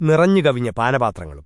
നിറഞ്ഞുകവിഞ്ഞ പാനപാത്രങ്ങളും.